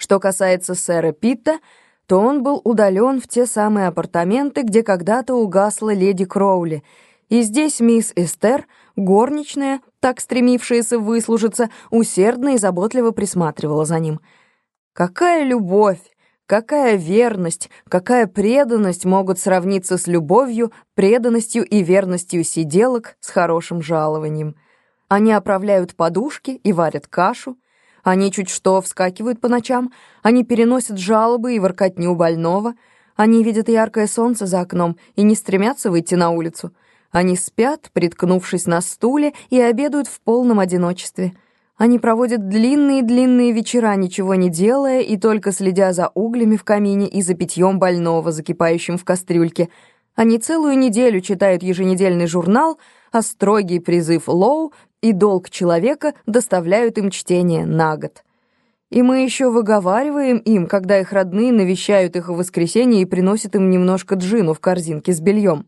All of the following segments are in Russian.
Что касается сэра Питта, то он был удален в те самые апартаменты, где когда-то угасла леди Кроули, и здесь мисс Эстер, горничная, так стремившаяся выслужиться, усердно и заботливо присматривала за ним. Какая любовь, какая верность, какая преданность могут сравниться с любовью, преданностью и верностью сиделок с хорошим жалованием. Они оправляют подушки и варят кашу, они чуть что вскакивают по ночам, они переносят жалобы и воркотню больного, они видят яркое солнце за окном и не стремятся выйти на улицу. Они спят, приткнувшись на стуле, и обедают в полном одиночестве. Они проводят длинные-длинные вечера, ничего не делая, и только следя за углями в камине и за питьем больного, закипающим в кастрюльке. Они целую неделю читают еженедельный журнал, а строгий призыв Лоу и долг человека доставляют им чтение на год. И мы еще выговариваем им, когда их родные навещают их в воскресенье и приносят им немножко джину в корзинке с бельем.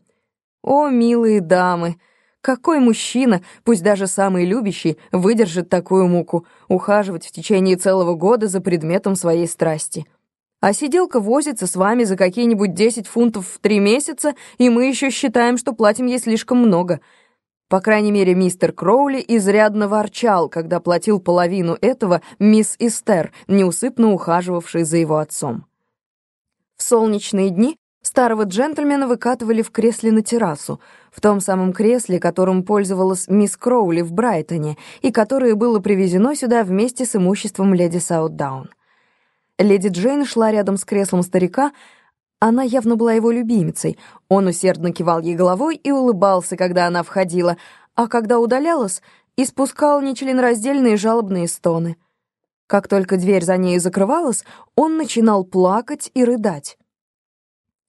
О, милые дамы! Какой мужчина, пусть даже самый любящий, выдержит такую муку, ухаживать в течение целого года за предметом своей страсти? А сиделка возится с вами за какие-нибудь 10 фунтов в три месяца, и мы еще считаем, что платим ей слишком много — по крайней мере, мистер Кроули изрядно ворчал, когда платил половину этого мисс Эстер, неусыпно ухаживавшей за его отцом. В солнечные дни старого джентльмена выкатывали в кресле на террасу, в том самом кресле, которым пользовалась мисс Кроули в Брайтоне и которое было привезено сюда вместе с имуществом леди Саутдаун. Леди Джейн шла рядом с креслом старика, она явно была его любимицей. Он усердно кивал ей головой и улыбался, когда она входила, а когда удалялась, испускал нечленораздельные жалобные стоны. Как только дверь за ней закрывалась, он начинал плакать и рыдать.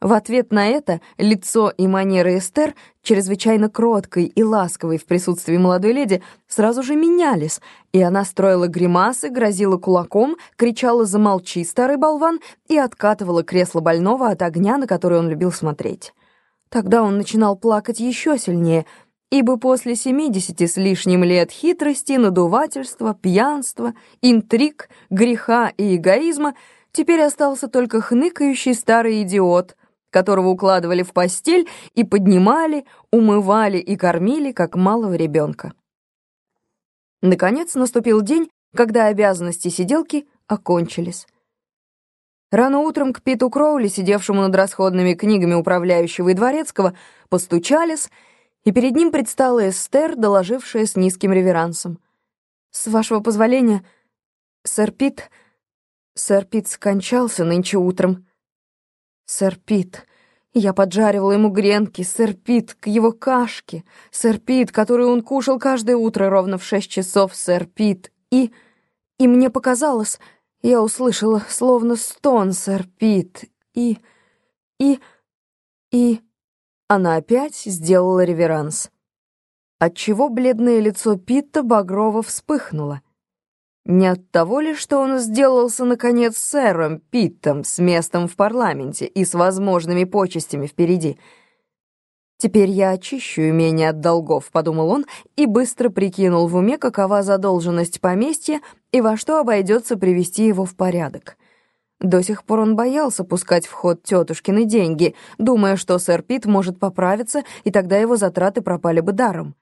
В ответ на это лицо и манеры Эстер, чрезвычайно кроткой и ласковой в присутствии молодой леди, сразу же менялись, и она строила гримасы, грозила кулаком, кричала «Замолчи, старый болван!» и откатывала кресло больного от огня, на который он любил смотреть. Тогда он начинал плакать еще сильнее, ибо после семидесяти с лишним лет хитрости, надувательства, пьянства, интриг, греха и эгоизма теперь остался только хныкающий старый идиот — которого укладывали в постель и поднимали, умывали и кормили, как малого ребенка. Наконец наступил день, когда обязанности сиделки окончились. Рано утром к Питу Кроули, сидевшему над расходными книгами управляющего и дворецкого, постучались, и перед ним предстала Эстер, доложившая с низким реверансом. «С вашего позволения, сэр Пит...» «Сэр Пит скончался нынче утром», Сэр Пит. Я поджаривала ему гренки, сэр Пит, к его кашке. Сэр Пит, которую он кушал каждое утро ровно в шесть часов, сэр Пит. И... и мне показалось, я услышала словно стон, сэр Пит. И... и... и... Она опять сделала реверанс. Отчего бледное лицо Питта багрово вспыхнуло. Не от того ли, что он сделался, наконец, сэром Питтом с местом в парламенте и с возможными почестями впереди? «Теперь я очищу имение от долгов», — подумал он, и быстро прикинул в уме, какова задолженность поместья и во что обойдется привести его в порядок. До сих пор он боялся пускать в ход тетушкины деньги, думая, что сэр Питт может поправиться, и тогда его затраты пропали бы даром.